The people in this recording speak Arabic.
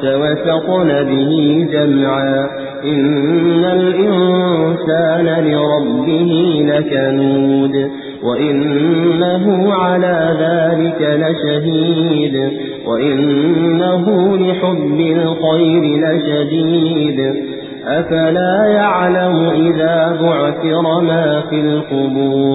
فوسطن به جمعا. إن الإنسان لربه لكنود وإنه على ذلك لشهيد وإنه لحب الخير لشديد. أفلا يعلم إذا بعثر ما في القبور